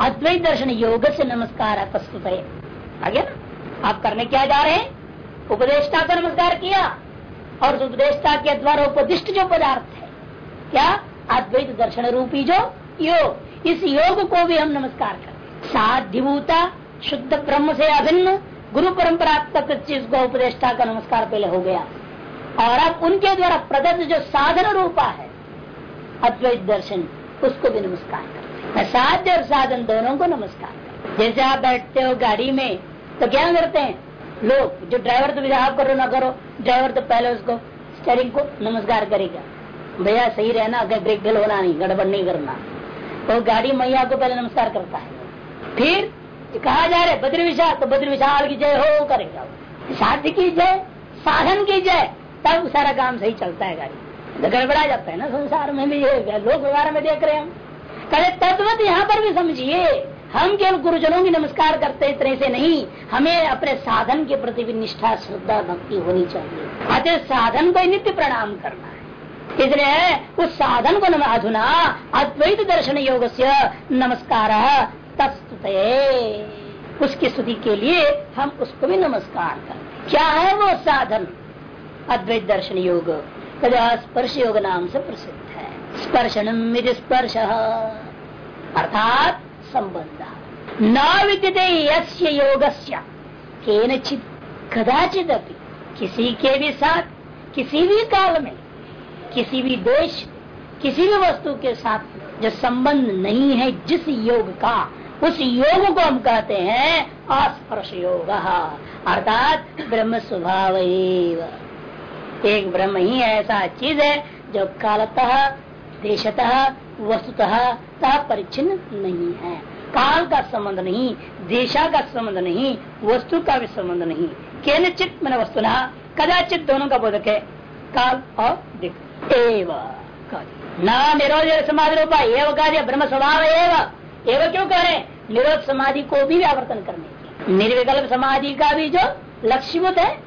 अद्वैत दर्शन योग से नमस्कार है प्रस्तुत है आगे ना? आप करने क्या जा रहे हैं? उपदेष्टा को नमस्कार किया और उपदेष्टा के द्वारा उपदिष्ट जो पदार्थ है, क्या? अद्वैत दर्शन रूपी जो योग। इस योग को भी हम नमस्कार करते साध्यभूता शुद्ध ब्रह्म से अभिन्न, गुरु परंपरा तक चीज़ को उपदेष्टा का नमस्कार पहले हो गया। और अब उनके द्वारा प्रदत्त जो साधन रूपा है अद्वैत दर्शन उसको भी नमस्कार करते साध्य और साधन दोनों को नमस्कार। जैसे आप बैठते हो गाड़ी में तो क्या करते हैं? लोग, जो ड्राइवर तो आप करो ना करो, ड्राइवर तो पहले उसको स्टेरिंग को नमस्कार करेगा। भैया, सही रहना, अगर ब्रेक फेल होना नहीं, गड़बड़ नहीं करना। तो गाड़ी मैया को पहले नमस्कार करता है। फिर कहा जा रहे बद्र विशाल तो बद्र विशाल की जय हो, करेगा साध्य की जय, साधन की जय, तब सारा काम सही चलता है गाड़ी। तो गड़बड़ा जाता है ना संसार में भी लोक व्यवहार में देख रहे हम। कहे तत्वत यहाँ पर भी समझिए। हम केवल गुरुजनों की नमस्कार करते इतने से नहीं। हमें अपने साधन के प्रति भी निष्ठा, श्रद्धा, भक्ति होनी चाहिए। अतः साधन को नित्य प्रणाम करना है। इसलिए उस साधन को अधुना अद्वैत दर्शन योग से नमस्कार उसकी स्तुति के लिए हम उसको भी नमस्कार करते क्या है वो साधन? अद्वैत दर्शन योग। स्पर्श योग नाम से प्रसिद्ध है। स्पर्शनम स्पर्श। अर्थात संबंध। न विद्यते यस्य कदाचित अपनी किसी के भी साथ, किसी भी काल में, किसी भी देश किसी भी वस्तु के साथ जो संबंध नहीं है, जिस योग का, उस योग को हम कहते हैं अस्पर्श योग। अर्थात ब्रह्म स्वभाव एक ब्रह्म ही ऐसा चीज़ है जो कालतः, देशतः वस्तुतः परिचिन नहीं है। काल का संबंध नहीं, देशा का संबंध नहीं, वस्तु का भी संबंध नहीं। केनचित मैंने वस्तु न कदाचित दोनों का बोधक है। काल और दिख निरोध समाधि रूपा, एवं कार्य ब्रह्म स्वभाव एवं। एवं क्यों कह रहे निरोध समाधि को भी व्यावर्तन करने की निर्विकल्प समाधि का भी जो लक्ष्यभूत है,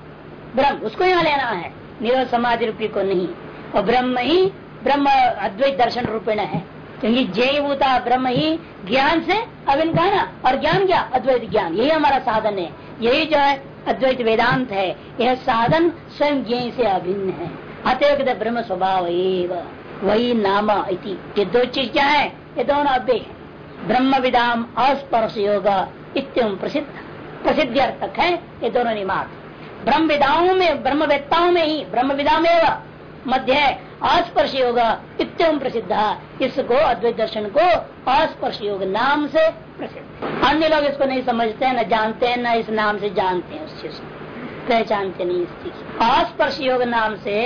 ब्रह्म, उसको यहाँ लेना है। निरोध समाधि रूपी को नहीं। और ब्रह्म ही ब्रह्म अद्वैत दर्शन रूपेण है। क्योंकि जय भूता ब्रह्म ही ज्ञान से अभिन्न का ना और ज्ञान क्या अद्वैत ज्ञान, यही हमारा साधन है। यही जो है अद्वैत वेदांत है। यह साधन स्वयं ज्ञ से अभिन्न है। अतएव ब्रह्म स्वभाव वही नाम ये दो चीज़ क्या है? ये दोनों अव्य है। ब्रह्म विदाम अस्पर्श योग इतम प्रसिद्ध प्रसिद्ध अर्थक है। ये दोनों निमात। ब्रह्म विदाओं में, ब्रह्म वेत्ताओं में ही, ब्रह्म विदा में मध्य अस्पर्श योग इतम प्रसिद्ध। इसको अद्वैत दर्शन को अस्पर्श योग नाम से प्रसिद्ध। अन्य लोग इसको नहीं समझते हैं, न जानते हैं, न इस नाम से जानते हैं उस चीज़ को पहचानते नहीं इस चीज़ अस्पर्श योग नाम से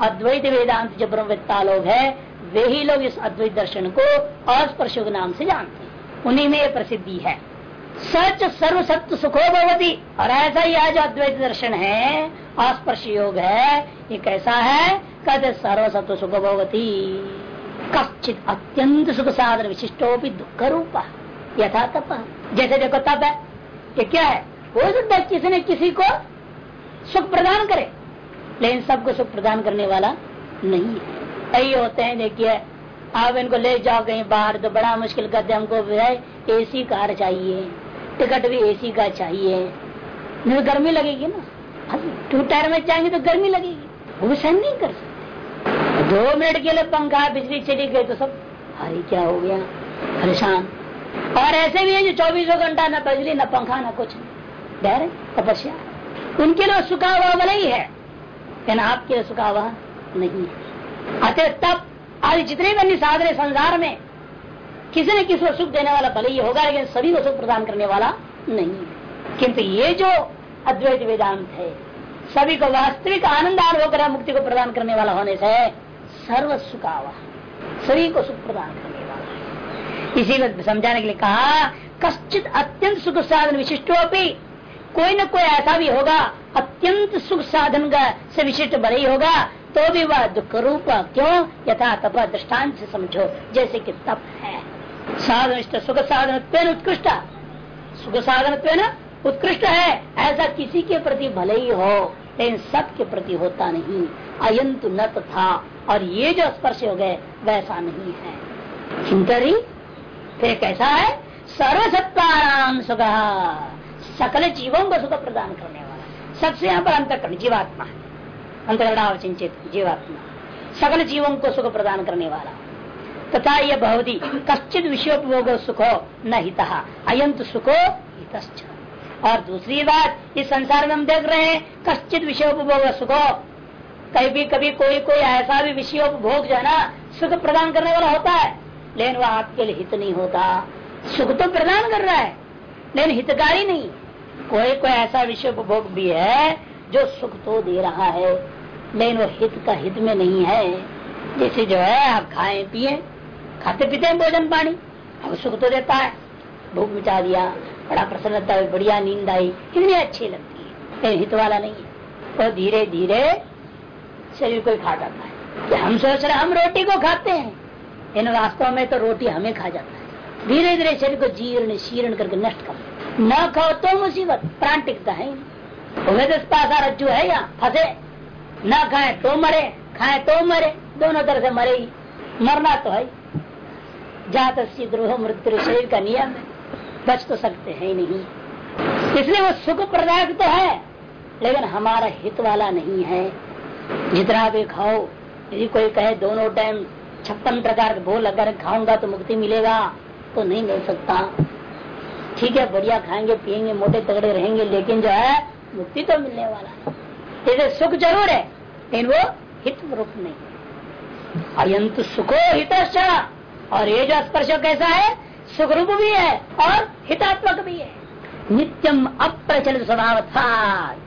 अद्वैत वेदांत जो ब्रह्मवेत्ता लोग है, वे ही लोग इस अद्वैत दर्शन को अस्पर्श योग नाम से जानते हैं। उन्हीं में प्रसिद्धि है। सच सर्व सत्य सुखो भगवती और ऐसा ही आज अद्वैत दर्शन है अस्पर्श योग है, ये कैसा है? कहते सर्व सत्व सुख भगवती कश्चित अत्यंत सुख साधन विशिष्टोपी दुख रूप यथा तप। जैसे देखो, तप है। ये क्या है? हो सकता है किसी ने किसी को सुख प्रदान करे, लेकिन सबको सुख प्रदान करने वाला नहीं है। कई होते हैं, देखिए, आप इनको ले जाओ कहीं बाहर तो बड़ा मुश्किल करते हमको ए सी कार चाहिए। टिकट भी एसी का चाहिए। नहीं तो गर्मी लगेगी ना। टू टायर में जाएँगे तो गर्मी लगेगी। वो भी सहन नहीं कर सकते। दो मिनट के लिए पंखा, बिजली चली गई तो सब अरे क्या हो गया? परेशान। और ऐसे भी है जो चौबीसों घंटा न बिजली, न पंखा, न कुछ डर तपस्या उनके लिए सुखा हुआ भले ही है। लेकिन आपके लिए सुखा हुआ नहीं है। अतः तब आज जितने भी साधन संसार में किसी न किसी को सुख देने वाला भले ही होगा, लेकिन सभी को सुख प्रदान करने वाला नहीं किंतु ये जो अद्वैत वेदांत है, सभी को वास्तविक आनंद होकर मुक्ति को प्रदान करने वाला होने से सर्व सुखावा सभी को सुख प्रदान करने वाला इसी समझाने के लिए कहा, कश्चित अत्यंत सुख साधन विशिष्टो भी कोई न कोई ऐसा भी होगा, अत्यंत सुख साधन का से विशिष्ट भले ही होगा तो भी वह दुख रूप क्यों? यथा तप दृष्टांत से समझो, जैसे कि तप है। साधन सुख साधन उत्कृष्ट। सुख साधन उत्कृष्ट है। ऐसा किसी के प्रति भले ही हो, लेकिन सब के प्रति होता नहीं। अयंतु न था और ये जो स्पर्श हो गए, वैसा नहीं है। चिंतरी फिर कैसा है? सर्वसत्ताराम सुख। सकल जीवों को सुख प्रदान करने वाला। सबसे यहाँ पर अंतकरण जीवात्मा अंतकरणाव चिंतित जीवात्मा। सकल जीवों को सुख प्रदान करने वाला। तथा यह भवती। कश्चित विषयोपभोग सुखो न हित। अयंत सुखो हित और दूसरी बात, इस संसार में हम देख रहे हैं कश्चित विषयोपभोग सुखो। कभी कभी कोई कोई ऐसा भी विषयोपभोग जो है ना, सुख प्रदान करने वाला होता है। लेकिन वह आपके लिए हित नहीं होता। सुख तो प्रदान कर रहा है, लेकिन हितकारी नहीं। कोई कोई ऐसा विषय उपभोग भी है, जो सुख तो दे रहा है, लेकिन वो हित का हित में नहीं है। जैसे जो है, आप खाए, पिए खाते पीते हैं भोजन पानी। अब सुख तो देता है। भूख मिटा दिया, बड़ा प्रसन्नता है, बढ़िया नींद आई। कितनी अच्छी लगती है। हित वाला नहीं है। तो धीरे धीरे शरीर को खा जाता है। कि हम सोच रहे हम रोटी को खाते हैं। इन वास्तव में तो रोटी हमें खा जाता है। धीरे धीरे शरीर को जीर्ण, शीर्ण करके नष्ट कर न खाओ तो मुसीबत प्राण टिकता है। तो रज्जु है या फंसे? न खाए तो मरे, खाए तो मरे। दोनों तरह से मरे ही। मरना तो है। जात द्रोह मृत्यु शरीर का नियम है। बच तो सकते हैं नहीं। इसलिए वो सुख प्रदायक तो है, लेकिन हमारा हित वाला नहीं है। जितना भी खाओ, यदि कोई कहे दोनों टाइम छप्पन प्रकार के भोल अगर खाऊँगा तो मुक्ति मिलेगा तो नहीं मिल सकता। ठीक है, बढ़िया खाएँगे, पियेंगे, मोटे तगड़े रहेंगे, लेकिन जो है, मुक्ति तो मिलने वाला है। सुख ज़रूर है, लेकिन वो हित रूप नहीं अयंत सुखो हित और ये जो स्पर्श कैसा है सुख रूप भी है और हितात्मक भी है। नित्यम अप्रचलित स्वभाव था।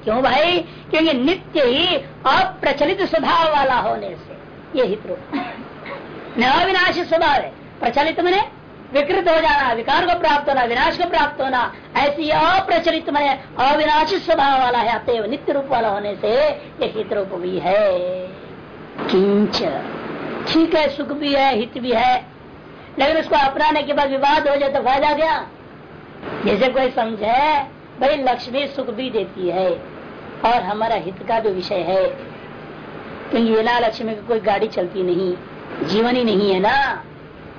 क्यों भाई? क्योंकि नित्य ही अप्रचलित स्वभाव वाला होने से ये हित रूप न अविनाशी स्वभाव है। प्रचलित मैंने विकृत हो जाना, विकार को प्राप्त होना, विनाश को प्राप्त होना, ऐसी अप्रचलित मैंने अविनाशी स्वभाव वाला है, अतएव नित्य रूप वाला होने से ये हित रूप भी है। किंच। ठीक है, सुख भी है, हित भी है लेकिन उसको अपनाने के बाद विवाद हो जाए तो फ़ायदा क्या? जैसे कोई समझे, भाई लक्ष्मी सुख भी देती है और हमारा हित का भी विषय है। क्योंकि बिना लक्ष्मी की कोई गाड़ी चलती नहीं, जीवन ही नहीं है ना।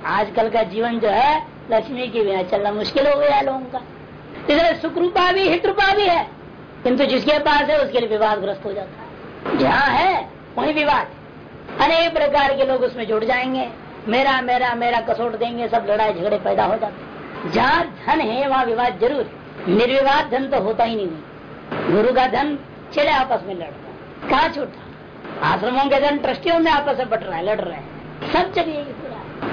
आजकल का जीवन जो है, लक्ष्मी के बिना चलना मुश्किल हो गया है लोगों का। इसलिए सुख रूपा भी, हित रूपा भी है, किंतु जिसके पास है, उसके लिए विवाद ग्रस्त हो जाता है। जहाँ है, वही विवाद। अनेक प्रकार के लोग उसमें जुड़ जाएँगे। मेरा मेरा मेरा कसोट देंगे, सब लड़ाई झगड़े पैदा हो जाते जहाँ धन है, वहाँ विवाद ज़रूर निर्विवाद धन तो होता ही नहीं गुरु का धन चले आपस में लड़ता कहा छूटा आश्रमों के धन ट्रस्टियों में आपस में बट रहा है, लड़ रहे हैं। सब चलिए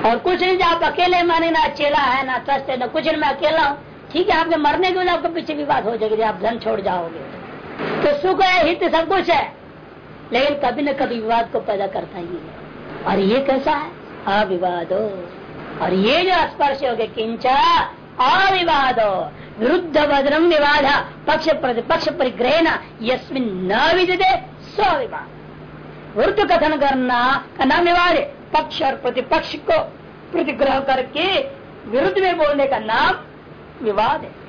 और कुछ नहीं आप अकेले माने, ना चेला है, ना ट्रस्ट है, ना कुछ मैं अकेला हूँ। ठीक है, आपके मरने के बाद आपके पीछे विवाद हो जाएगी आप धन छोड़ जाओगे। तो सुख है, हित सब कुछ है। लेकिन कभी न कभी विवाद को पैदा करता ही है। और ये कैसा है? अविवादो और ये जो स्पर्श हो गए किंचा, अविवादो। विरुद्ध वज्रम विवाद, पक्ष प्रतिपक्ष परिग्रह यस्मिन न विदे स्विवाद विरुद्ध कथन करना का नाम विवाद, पक्ष और प्रतिपक्ष को प्रतिग्रह करके विरुद्ध में बोलने का नाम विवाद है।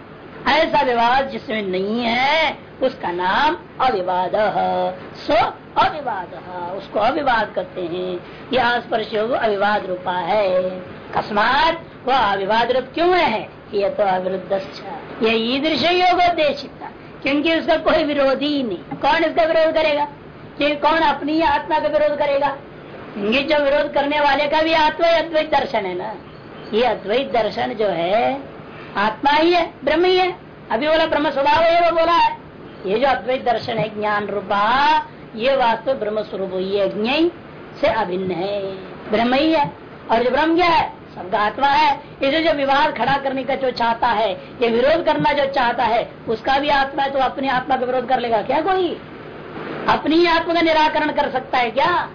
ऐसा विवाद जिसमें नहीं है, उसका नाम अविवाद सो अविवाद उसको अविवाद करते हैं। यह स्पर्श अविवाद रूपा है। अकस्मात वह अविवाद रूप क्यों है? यह तो अविरुद्ध ये ईदृश योग उद्देशित क्योंकि उसका कोई विरोधी ही नहीं। कौन इसका विरोध करेगा? कि कौन अपनी आत्मा का विरोध करेगा? ये जो विरोध करने वाले का भी आत्मा अद्वैत दर्शन है ना। ये अद्वैत दर्शन जो है आत्मा ही है, ब्रह्म ही है। अभी बोला ब्रह्म स्वभाव है बोला है। ये जो अद्वैत दर्शन है, ज्ञान रूपा, ये वास्तव ब्रह्म स्वरूप ये ज्ञ से अभिन्न है। ब्रह्म ही है। और जो ब्रह्म क्या है? सबका आत्मा है। इसे जो विवाद खड़ा करने का जो चाहता है, ये विरोध करना जो चाहता है, उसका भी आत्मा है तो अपनी आत्मा का विरोध कर लेगा। क्या कोई? अपनी आत्मा का निराकरण कर सकता है क्या?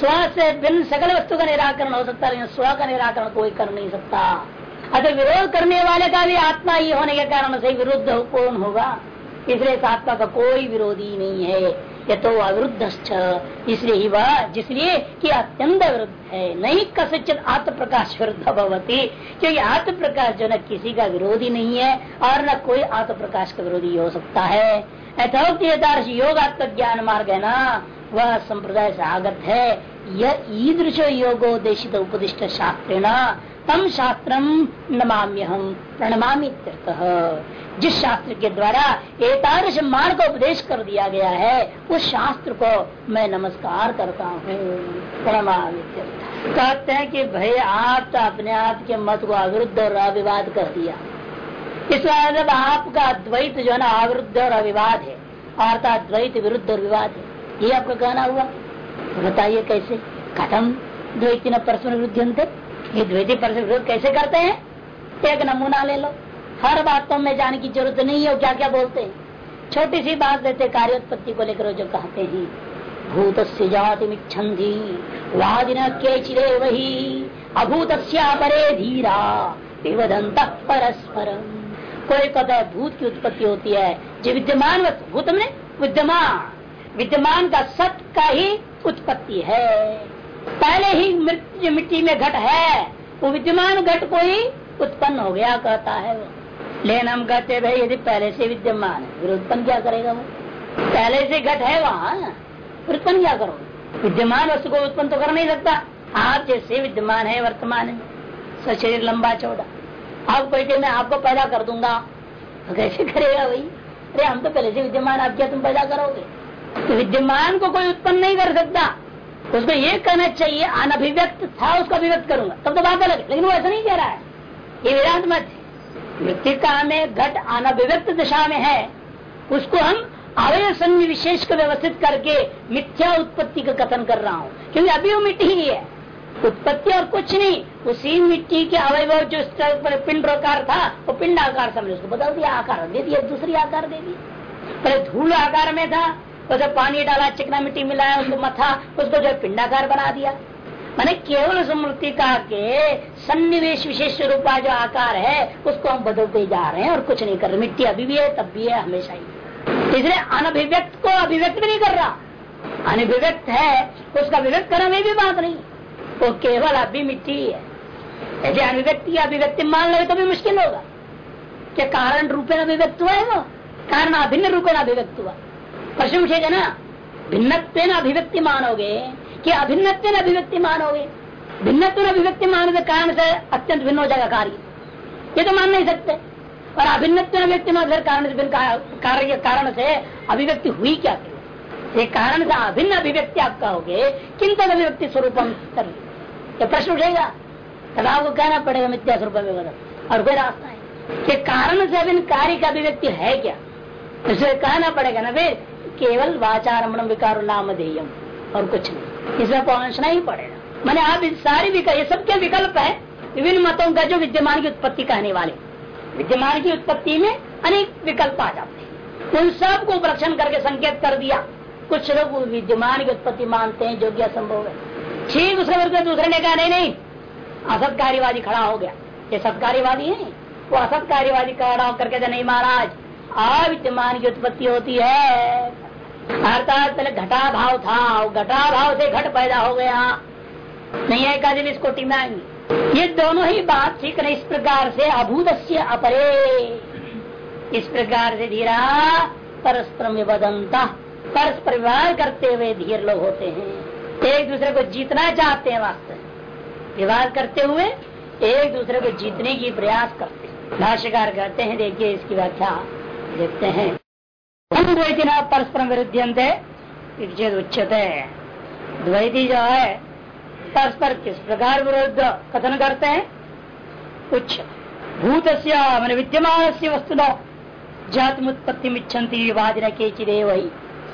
स्व से भिन्न सकल वस्तु का निराकरण हो सकता है, लेकिन स्व का निराकरण कोई कर नहीं सकता। अगर विरोध करने वाले का भी आत्मा ही होने के कारण से विरुद्ध कौन होगा? इसलिए इस आत्मा का कोई विरोधी नहीं है। ये तो अविरुद्ध इसलिए ही वह जिसलिए कि अत्यंत विरुद्ध है। नहीं कसचित आत्म प्रकाश विरुद्ध भवती क्योंकि आत्म प्रकाश जो न किसी का विरोधी नहीं है, और न कोई आत्म प्रकाश का विरोधी हो सकता है। यथोक्त योग आत्म ज्ञान मार्ग है ना, वह संप्रदाय से आगत है। यह ईदृश योगोदेशित उपदिष्ट शास्त्र तम शास्त्रम नमाम्य हम प्रणमामि जिस शास्त्र के द्वारा एकादश मार्ग को उपदेश कर दिया गया है, उस शास्त्र को मैं नमस्कार करता हूँ। प्रणमामि कहते हैं कि भाई, आप तो अपने आप के मत को अविरुद्ध और अविवाद कर दिया। इस मतलब आपका द्वैत जो है ना, अविरुद्ध और अविवाद है, अर्थात द्वैत विरुद्ध और विवाद है, ये आपका कहना हुआ? बताइए कैसे? कथम द्वैत न परस्पर विरुद्ध ये द्वैती परस्पर विरुद्ध कैसे करते हैं? एक नमूना ले लो। हर बातों में जाने की ज़रूरत नहीं है क्या क्या बोलते हैं? छोटी सी बात देते कार्योत्पत्ति को लेकर जो कहते हैं। भूत से जाति मिच्छन्दी वादिन के चिरे वही अभूत परे धीरा विवदंत परस्पर कोई कहता है भूत की उत्पत्ति होती है, जो विद्यमान भूत में विद्यमान। विद्यमान का सत का ही उत्पत्ति है। पहले ही मिट्टी में घट है, वो विद्यमान घट को ही उत्पन्न हो गया, कहता है वो। लेकिन हम कहते भाई, यदि पहले से विद्यमान है, फिर उत्पन्न क्या करेगा वो? पहले से घट है वहाँ, फिर उत्पन्न क्या करो विद्यमान वस्तु को उत्पन्न तो कर नहीं सकता। आप जैसे विद्यमान है, वर्तमान है शरीर लंबा चौड़ा। आप कहते मैं आपको पैदा कर दूँगा। तो कैसे करेगा भाई? अरे, हम तो पहले से विद्यमान, आप क्या तुम पैदा करोगे? तो विद्यमान को कोई उत्पन्न नहीं कर सकता। उसको ये कहना चाहिए, अनभिव्यक्त था, उसको अभिव्यक्त करूँगा। तब तो बात अलग लेकिन वो ऐसा नहीं कह रहा है। ये वेदांत मत मृतिका में घट अनभिव्यक्त दिशा में है। उसको हम अवय सन्नि विशेष को व्यवस्थित करके मिथ्या उत्पत्ति का कथन कर रहा हूँ। क्योंकि अभी वो मिट्टी ही है। उत्पत्ति और कुछ नहीं, उसी मिट्टी के अवयव जो पिंड आकार था, वो पिंड आकार समझ, उसको बदल दिया, आकार दे दिया, दूसरी आकार दे दी। पहले धूल आकार में था तो पानी डाला, चिकना मिट्टी मिलाया, उसको मथा, उसको जो पिंडाकार बना दिया। मैंने केवल स्मृतिका के सन्निवेश विशेष रूपा जो आकार है, उसको हम बदलते जा रहे हैं और कुछ नहीं कर रहे। मिट्टी अभी भी है, तब भी है, हमेशा ही इसलिए अनभिव्यक्त को अभिव्यक्त भी नहीं कर रहा। अनभिव्यक्त है, उसका अभिव्यक्त करने में भी बात नहीं। वो केवल अभी मिट्टी ही यदि अभिव्यक्ति अभिव्यक्ति मान लगे तो भी मुश्किल होगा। क्या कारण रूपे अभिव्यक्त हुआ है वो? कारण अभिन्न रूपे अभिव्यक्त हुआ। प्रश्न उठेगा ना भिन्न अभिव्यक्ति मानोगे कि अभिन्न अभिव्यक्ति मानोगे। भिन्न अभिव्यक्ति मान के कारण से अत्यंत भिन्न हो जाएगा कार्य। ये तो मान नहीं सकते। और अभिन्न अभिव्यक्ति मान कारण कार्य कारण से अभिव्यक्ति हुई क्या? ये कारण से अभिन्न अभिव्यक्ति आप कहोगे, किन तक अभिव्यक्ति स्वरूप ये प्रश्न उठेगा। तब आपको कहना पड़ेगा मिथ्या स्वरूप और कोई रास्ता है कारण से अभिन्न कार्य का अभिव्यक्ति है क्या? इसे कहना पड़ेगा ना, फिर केवल वाचारमण विकार नाम देयम और कुछ नहीं। इसमें पहुँचना ही पड़ेगा। मैंने आप इस सारी विकल्प, ये सबके विकल्प है? विभिन्न मतों का जो विद्यमान की उत्पत्ति कहने वाले। विद्यमान की उत्पत्ति में अनेक विकल्प आ जाते हैं। उन सबको उपरक्षण करके संकेत कर दिया। कुछ लोग विद्यमान की उत्पत्ति मानते हैं, जो कि असंभव है। ठीक उसके वर्ग दूसरे ने कहा, नहीं नहीं असत कार्यवादी खड़ा हो गया। ये सत्कार्यवादी है। वो असत कार्यवादी खड़ा होकर के नहीं, महाराज अविद्यमान की उत्पत्ति होती है। अर्थात पहले घटा भाव था घटा भाव से घट पैदा हो गया। नहीं है का इस कोटि में आएँगे ये दोनों ही बात ठीक है इस प्रकार से अभूत अपरे। इस प्रकार से धीरा परस्पर विवदंता परस्पर विवाह करते हुए धीर लोग होते हैं। एक दूसरे को जीतना चाहते हैं वास्तव विवाह करते हुए एक दूसरे को जीतने की प्रयास करते हैं। भाष्यकार कहते हैं, देखिए इसकी व्याख्या देखते हैं। द्वैती न परस्पर विरुद्ध उच्चते द्वैती जो है, परस्पर किस प्रकार विरुद्ध कथन करते हैं? कुछ भूत मान विद्यमान वस्तु जातमुत्पत्ति इच्छन्ति वादिन के चिदे वही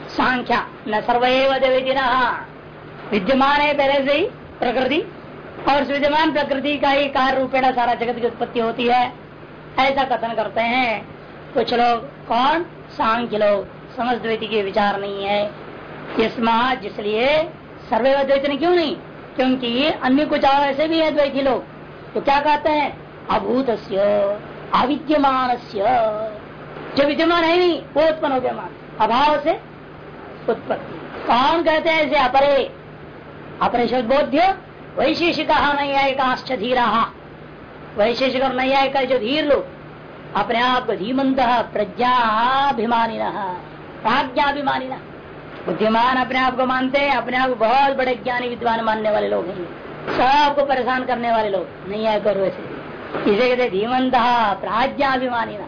सांख्या न सर्वैव विद्यमान है पहले से ही प्रकृति। और विद्यमान प्रकृति का ही कार्य रूपेण सारा जगत की उत्पत्ति होती है। ऐसा कथन करते हैं। कुछ लोग कौन? सांख्य लोग समझ द्वैती के विचार नहीं है। इसमा जिसलिए सर्वे द्वैत ने क्यों नहीं? क्योंकि अन्य कुछ ऐसे भी है द्वैती लोग। तो क्या कहते हैं? अभूत अविद्यमान जो विद्यमान है नहीं, वो उत्पन्न हो गया मान। अभाव से उत्पत्ति कौन कहते हैं ऐसे अपरे। अपने शब्द बोध्य वैशेषिक नैयायिकाश्च धीरा। वैशेषिक और नैयायिका जो धीर लोग। अपने आप को धीमंत प्रज्ञाभिमानी प्रज्ञाभिमानी बुद्धिमान अपने आप को मानते हैं, अपने आप को बहुत बड़े ज्ञानी, विद्वान मानने वाले लोग हैं। सबको परेशान करने वाले लोग। नहीं आए करो ऐसे। इसे कहते धीमंत प्राज्ञाभिमानी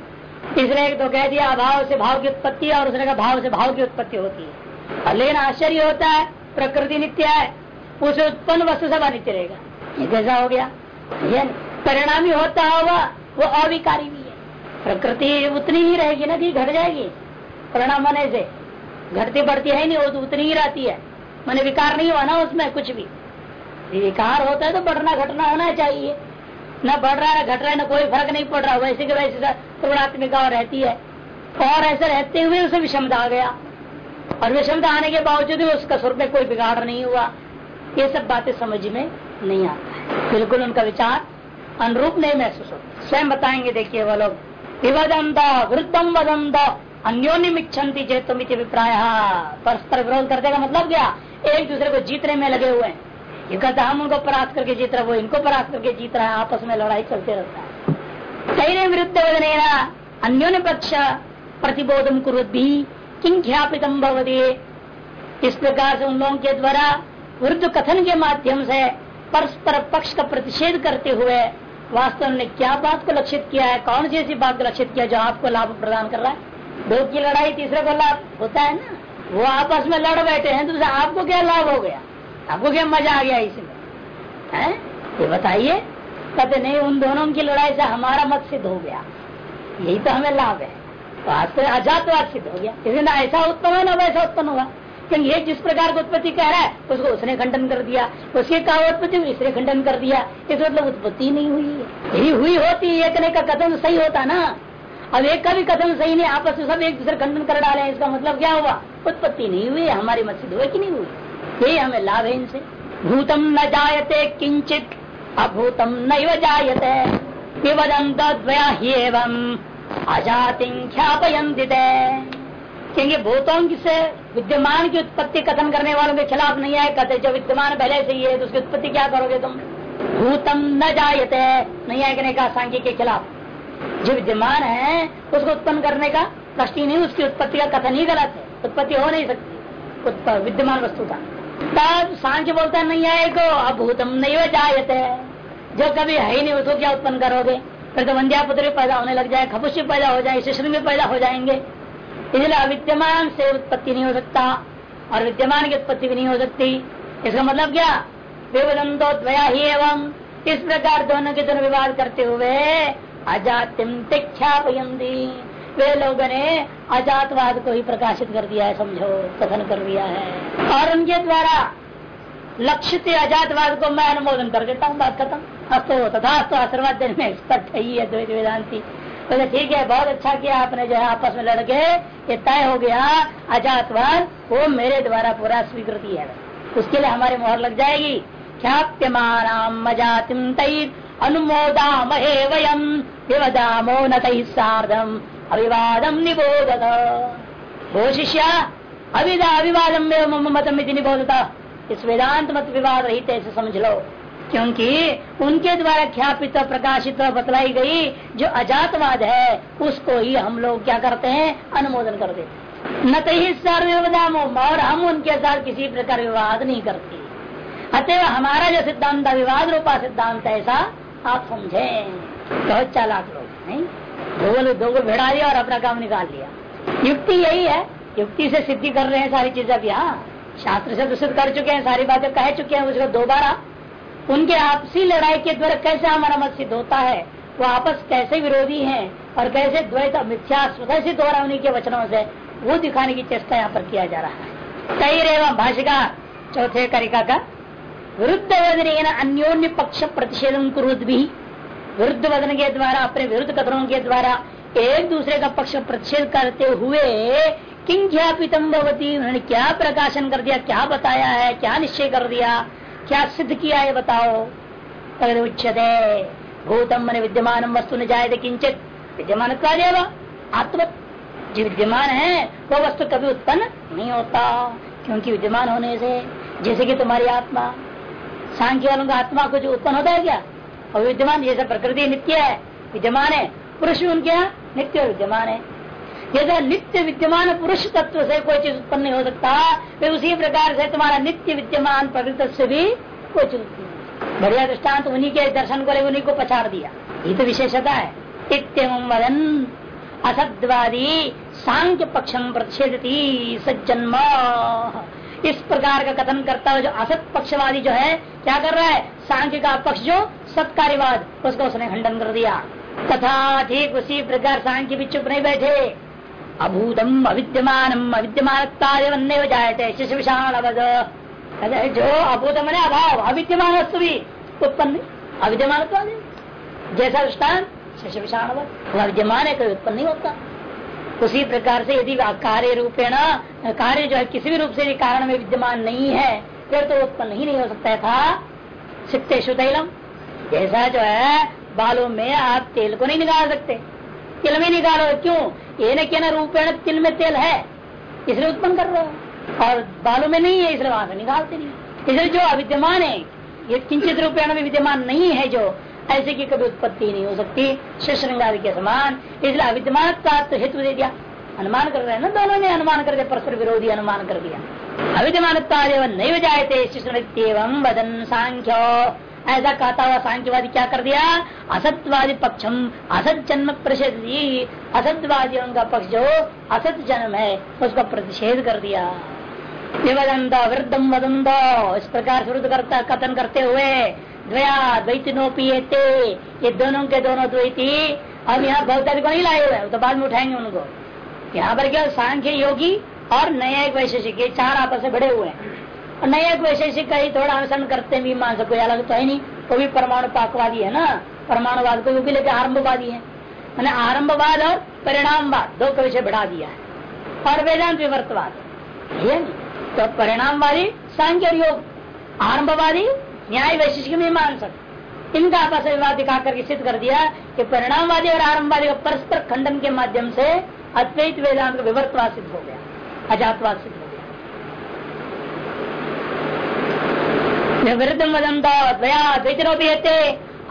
तीसरे तो कह दिया अभाव से भाव की उत्पत्ति, और उसने कहा भाव से भाव की उत्पत्ति होती है। लेकिन आश्चर्य होता है, प्रकृति नित्य है, उसे उत्पन्न वस्तु सब अनित्य रहेगा। ये कैसा हो गया? परिणामी होता होगा, वो अविकारी प्रकृति उतनी ही रहेगी ना कि घट जाएगी? परिणाम होने से। घटती बढ़ती है नहीं, वो तो उतनी ही रहती है। मैंने विकार नहीं हुआ ना उसमें कुछ भी। विकार होता है तो बढ़ना, घटना होना चाहिए। न बढ़ रहा है न घट रहा है, ना कोई फ़र्क नहीं पड़ रहा। वैसे के वैसे पूर्णात्मिका रहती है। और ऐसे रहते हुए उसे विषमता आ गया। और विषमता आने के बावजूद भी उसका स्वरूप में कोई बिगाड़ नहीं हुआ। ये सब बातें समझ में नहीं आता बिल्कुल उनका विचार अनुरूप नहीं महसूस होता। स्वयं बताएँगे, देखिए वो लोग। विवदंत वृद्धम वदंत अन्योन्यमिच्छन्ति चेतुमित अभिप्राय। परस्पर विरोध करने का मतलब क्या? एक दूसरे को जीतने में लगे हुए हैं। ये कहता हम उनको परास्त करके जीत रहे वो इनको परास्त करके जीत रहा है, आपस में लड़ाई चलते रहता है। तैर विरुद्ध अन्योन्य पक्ष प्रतिबोधम कुरुद भी किं ख्यापितम भवती। इस प्रकार से उन लोगों के द्वारा विरुद्ध कथन के माध्यम से परस्पर पक्ष का प्रतिषेध करते हुए वास्तव ने क्या बात को लक्षित किया है? कौन सी ऐसी बात को लक्षित किया जो आपको लाभ प्रदान कर रहा है? दो की लड़ाई तीसरे को लाभ होता है ना? वो आपस में लड़ बैठे हैं तो आपको क्या लाभ हो गया? आपको क्या मज़ा आ गया इसमें? है? ये बताइए। कहते, नहीं, उन दोनों की लड़ाई से हमारा मत सिद्ध हो गया। यही तो हमें लाभ है। तो आज तो अजातवाद सिद्ध हो गया। इसलिए ना ऐसा उत्पन्न हुआ ना वैसा उत्पन्न हुआ क्योंकि ये जिस प्रकार की उत्पत्ति कह रहा है, उसको उसने खंडन कर दिया। उसके कहा उत्पत्ति, इसने खंडन कर दिया। इस मतलब उत्पत्ति नहीं हुई है। यही हुई होती एक ने का कथन सही होता ना। अब एक का भी कथन सही नहीं, आपस में सब एक दूसरे खंडन कर डाले इसका मतलब क्या हुआ? उत्पत्ति नहीं हुई, हमारी सिद्ध हुई कि नहीं हुई। ये हमें लाभ है इनसे। भूतम न जायते किंचित, अभूतम न जायते। विवदंत एवं अजाति ख्यापयंति क्योंकि भूतों से विद्यमान की उत्पत्ति कथन करने वालों के खिलाफ नहीं आए। कहते, जो विद्यमान पहले से ही है तो उसकी उत्पत्ति क्या करोगे तुम? भूतम न जायते। नहीं आए का सांख्य के खिलाफ। जो विद्यमान है, उसको उत्पन्न करने का प्रश्न नहीं, उसकी उत्पत्ति का कथन ही गलत है। उत्पत्ति हो नहीं सकती। विद्यमान वस्तु का। तब सांख्य बोलता नहीं आएगा अभूतम नहीं जायते। जो कभी है ही नहीं, उसको क्या उत्पन्न करोगे? फिर तो वंद्या पुत्र पैदा होने लग जाए खपुष्य पैदा हो जाए शिशु में पैदा हो जाएँगे। इसलिए अविद्यमान से उत्पत्ति नहीं हो सकता और विद्यमान की उत्पत्ति भी नहीं हो सकती। इसका मतलब क्या? विवदंतो द्वया ही एवं। इस प्रकार दोनों के दोनों विवाद करते हुए तिक्षा वे लोगों ने अजातवाद को ही प्रकाशित कर दिया है, समझो, कथन कर दिया है। और उनके द्वारा लक्षित अजातवाद को मैं अनुमोदन कर देता हूँ, बात खत्म। अस्तो तथा आशीर्वाद देने में एक्सपर्ट है ही है, द्वैत वेदांति। तो ठीक है, बहुत अच्छा किया आपने, जो है आपस में लड़के ये तय हो गया अजातवाद वो मेरे द्वारा पूरा स्वीकृति है। उसके लिए हमारे मोहर लग जाएगी। ख्याप्यमानाम अजातिम तई अनुमोदा महे वयम, विवदामो न तई सार्धम अभिवादम निबोधत। हो शिष्य अभिदा अभिवादम में मतम निबोधता। इस वेदांत मत विवाद रहित समझ लो। क्योंकि उनके द्वारा ख्यापित प्रकाशित और बतलाई गई जो अजातवाद है, उसको ही हम लोग क्या करते हैं? अनुमोदन कर देते न तो ही और हम उनके साथ किसी प्रकार विवाद नहीं करते। अतएव हमारा जो सिद्धांत विवाद रूपा सिद्धांत ऐसा, आप समझे। बहुत चालाक लोग नहीं? दोगल भिड़ा दिया और अपना काम निकाल लिया। युक्ति यही है। युक्ति से सिद्धि कर रहे हैं सारी चीज़ें अब यहाँ शास्त्र से तो सिद्ध कर चुके हैं, सारी बातें कह चुके हैं, उसको दोबारा उनके आपसी लड़ाई के द्वारा कैसे हमारा मत सिद्ध होता है? वो आपस कैसे विरोधी हैं? और कैसे द्वैत मिथ्या सिद्ध रहा उन्हीं के वचनों से वो दिखाने की चेष्टा यहाँ पर किया जा रहा है। कई एवं भाषिका चौथे कारिका का, विरुद्ध वज़न अन्योन्य पक्ष प्रतिषेधन कुरुद भी। विरुद्ध वदन के द्वारा, अपने विरुद्ध कथनों के द्वारा एक दूसरे का पक्ष प्रतिषेध करते हुए किंग ज्ञापितम भवती? उन्होंने क्या प्रकाशन कर दिया? क्या बताया है? क्या निश्चय कर दिया? क्या सिद्ध किया है बताओ? तगड़ उच्चते, भूतम मन विद्यमान वस्तु न जाए किंचित। विद्यमान आत्म। जो विद्यमान है, वो वस्तु कभी उत्पन्न नहीं होता। क्योंकि विद्यमान होने से, जैसे कि तुम्हारी आत्मा, सांख्य वालों का आत्मा कुछ उत्पन्न होता है क्या? और विद्यमान, जैसे प्रकृति नित्य है, विद्यमान है, पुरुष उनके यहाँ नित्य विद्यमान है। जैसे नित्य विद्यमान पुरुष तत्व से कोई चीज़ उत्पन्न नहीं हो सकता, फिर उसी प्रकार से तुम्हारा नित्य विद्यमान प्रकृति से भी कोई चीज़ उत्पन्न बढ़िया दृष्टांत उन्हीं के दर्शन को उन्हीं को पछाड़ दिया। ये तो विशेषता है। इत्यम वदन, असद्वादी सांख्य पक्षम प्रतिषेधती सज्जन्म। इस प्रकार का कथन करता हुआ जो असत पक्षवादी जो है, क्या कर रहा है? सांख्य का पक्ष जो सत्कार्यवाद, उसको उसने खंडन कर दिया। तथा ठीक उसी प्रकार सांख्य भी चुप नहीं बैठे। अभूतम अविद्यमान अविद्यमान जाए शिशु विशाल जो अभूत मैंने अभाव अविद्यमान भी उत्पन्न अविद्यमान जैसा दृष्टान शिशु विशाल अविद्यमान है कोई उत्पन्न नहीं होता। उसी प्रकार से यदि कार्य रूपेण, कार्य जो है किसी भी रूप से कारण में विद्यमान नहीं है, फिर तो उत्पन्न ही नहीं हो सकता था सिक्तेशु तैलम जैसा जो है, बालों में आप तेल को नहीं निकाल सकते। तिल में निकालो, क्यों? ये न क्या रूपेण तिल में तेल है, इसलिए उत्पन्न कर रहे हो। और बालों में नहीं है, इसलिए वहाँ से निकालते नहीं इसलिए जो अविद्यमान है, ये किंचित रूपेण में विद्यमान नहीं है जो, ऐसे की कभी उत्पत्ति नहीं हो सकती। श्रृंगार के समान, इसलिए अविद्यमान का तो हेतु दे दिया। अनुमान कर रहे हैं ना दोनों ने, अनुमान कर दिया, परस्पर विरोधी अनुमान कर दिया। अविद्यमान नहीं जाए थे बदन सांख्य। ऐसा कहता हुआ सांख्यवादी क्या कर दिया? असत्यवादी पक्षम, असत जन्म प्रतिषेध असत्यवादियों का पक्ष जो असत जन्म है, उसका प्रतिषेध कर दिया। वदंत वृद्धम वदंत, इस प्रकार से करता, कथन करते हुए, द्वया द्वैतिनोपी ये दोनों के दोनों द्वैती, अब यहाँ बहुत को नहीं लाए हुए तो बाद में उठाएँगे उनको। यहाँ पर क्या, सांख्य योगी और नया एक वैशेषिक, ये चार आपस में बड़े हुए हैं। और नया वैशेषिक का ही थोड़ा अनुसरण करते भी मान कोई अलग तो है नहीं। वो भी परमाणु पाकवादी है ना? परमाणुवाद को भी लेकर आरंभवादी है। मैंने आरंभवाद और परिणामवाद, दो का विषय बढ़ा दिया है। और वेदांत विवर्तवाद तो परिणामवादी, सांख्य और योग। आरंभवादी, न्याय, वैशिष्ट में मान सकते इनका आपस विवाद दिखा करके सिद्ध कर दिया कि परिणामवादी और आरंभवादी का परस्पर खंडन के माध्यम से अद्वैत वेदांत का विवर्तवाद सिद्ध हो गया, अजातवाद सिद्ध वदंतोपी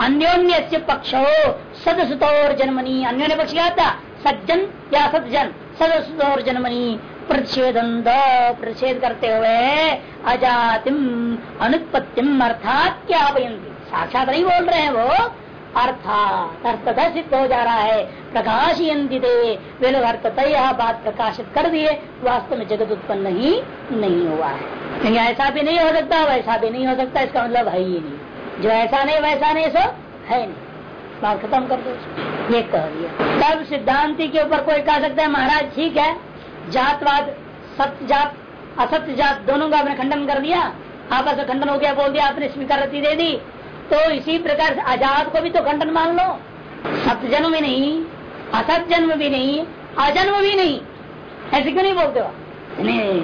अन्योन्य से पक्ष सदसुतौर जन्मनी अन्योन्य पक्ष क्या था सज्जन या सज्जन सदसुतौर जन्मनी प्रतिषेधन प्रतिषेध करते हुए अजातिम, अनुत्पत्तिम अर्थात क्या बयंती साक्षात नहीं बोल रहे हैं वो। अर्थात अर्थतः सिद्ध हो जा रहा है। प्रकाशयंती वे लोग अर्थतः बात प्रकाशित कर दिए। वास्तव में जगत उत्पन्न ही नहीं हुआ है। क्योंकि ऐसा भी नहीं हो सकता, वैसा भी नहीं हो सकता, इसका मतलब है ही नहीं। जो ऐसा नहीं, वैसा नहीं, सो है नहीं। बात खत्म कर दो ये कह दिया। तब सिद्धांति के ऊपर कोई कह सकता है, महाराज, ठीक है, जातवाद सत्य जात असत्य जात दोनों का आपने खंडन कर दिया, आपस में खंडन हो गया, बोल दिया, आपने स्वीकार दे दी तो इसी प्रकार से आज़ाद को भी तो खंडन मान लो। सत्य जन्म भी नहीं असत जन्म भी नहीं, अजन्म भी नहीं। ऐसे क्यों नहीं बोलते हो नहीं,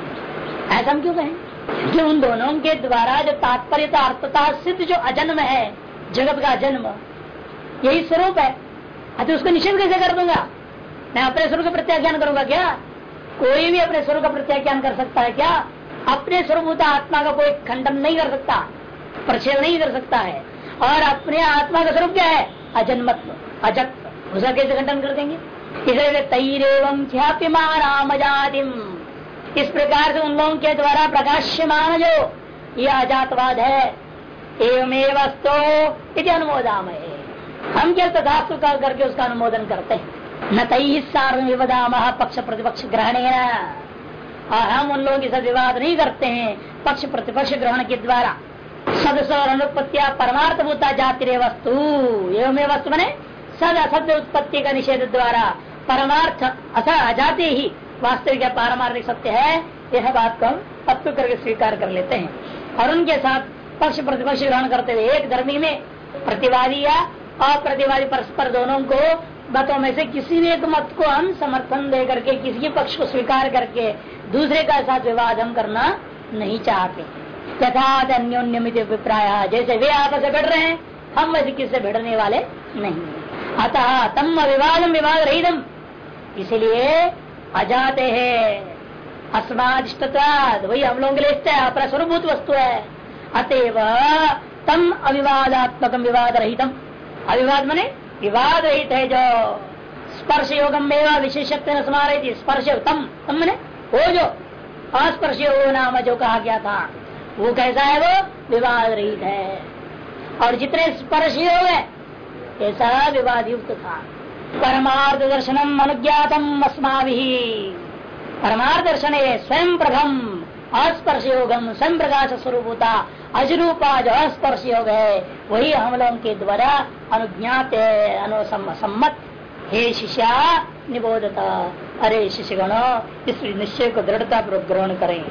ऐसा हम क्यों कहें? जो उन दोनों के द्वारा जो तात्पर्य अर्थता सिद्ध जो अजन्म है, जगत का जन्म, यही स्वरूप है। अतः उसको निषेध कैसे कर दूँगा? मैं अपने स्वरूप का प्रत्याख्यान करूँगा क्या? कोई भी अपने स्वरूप का प्रत्याख्यान कर सकता है क्या? अपने स्वरूप आत्मा का कोई खंडन नहीं कर सकता, प्रच्छेद नहीं कर सकता है। और अपने आत्मा का स्वरूप क्या है? अजन्मत्व अजत उसका कैसे खंडन कर देंगे? इसे इसलिए तैरेवम ख्यापिमान अजातिम इस प्रकार से उन लोगों के द्वारा प्रकाश्यमान जो ये अजातवाद है एवं वस्तु अनुमोदाम है हम क्या तथास्तु करके उसका अनुमोदन करते हैं? न तई विवदाम पक्ष प्रतिपक्ष ग्रहण और हम उन लोगों के साथ विवाद नहीं करते हैं पक्ष प्रतिपक्ष ग्रहण के द्वारा। सदस्य और अनुत्पत्तिया परमार्थ भूता जाति वस्तु एवं वस्तु बने सद असत्य उत्पत्ति का निषेध द्वारा। परमार्थ असा अजाति ही वास्तविक या पारमार्थिक सत्य है, यह बात को हम तत्व करके स्वीकार कर लेते हैं। और उनके साथ पक्ष प्रतिपक्ष ग्रहण करते हुए एक धर्मी में प्रतिवादी या अप्रतिवादी परस्पर दोनों को, मतों में से किसी भी एक मत को हम समर्थन दे करके, किसी पक्ष को स्वीकार करके दूसरे का साथ विवाद हम करना नहीं चाहते। तथा अन्योन्यमित अभिप्राय, जैसे वे आपस भिड़ रहे हैं, हम वैसे किससे भिड़ने वाले नहीं अतः तम विवादम विवाद रहीदम इसलिए अजाते है। अस्मादिष्टवाद वही हम लोगों के लिए अपना स्वरूभूत वस्तु है। अतएव तम अविवादात्मक विवाद रहितम अविवाद मने विवाद रहित है जो स्पर्श योगम में विशेषत्व स्पर्श तम तम ने वो जो अस्पर्श योग नाम जो कहा गया था, वो कैसा है वो? विवाद रहित है। और जितने स्पर्श योग है सब विवाद युक्त था। परमार्थ दर्शनम अनुज्ञातम अस्मा परमार्थ दर्शन स्वयं प्रभम अस्पर्श योगम स्वयं प्रकाश स्वरूपता अजरूपा जो अस्पर्श योग है वही हम लोगों के द्वारा अनुज्ञात अनुसम्मत हे शिष्या, निबोधता। अरे शिष्यगण, इस निश्चय को दृढ़ता पूर्वक ग्रहण करें।